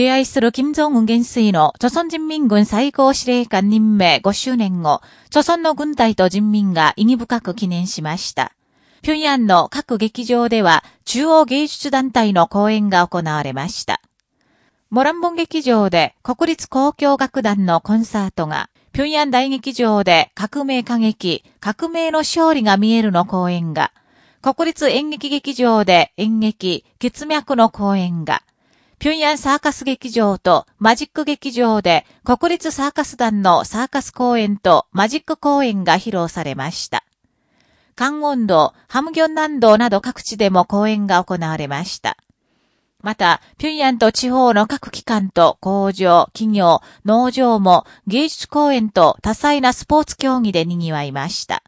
敬愛する金正恩元帥の朝鮮人民軍最高司令官任命5周年後、朝鮮の軍隊と人民が意義深く記念しました。平壌の各劇場では中央芸術団体の公演が行われました。モランボン劇場で国立交響楽団のコンサートが、平壌大劇場で革命歌劇、革命の勝利が見えるの公演が、国立演劇劇場で演劇、血脈の公演が、平壌サーカス劇場とマジック劇場で国立サーカス団のサーカス公演とマジック公演が披露されました。関温道、ハムギョン南道など各地でも公演が行われました。また、平壌と地方の各機関と工場、企業、農場も芸術公演と多彩なスポーツ競技で賑わいました。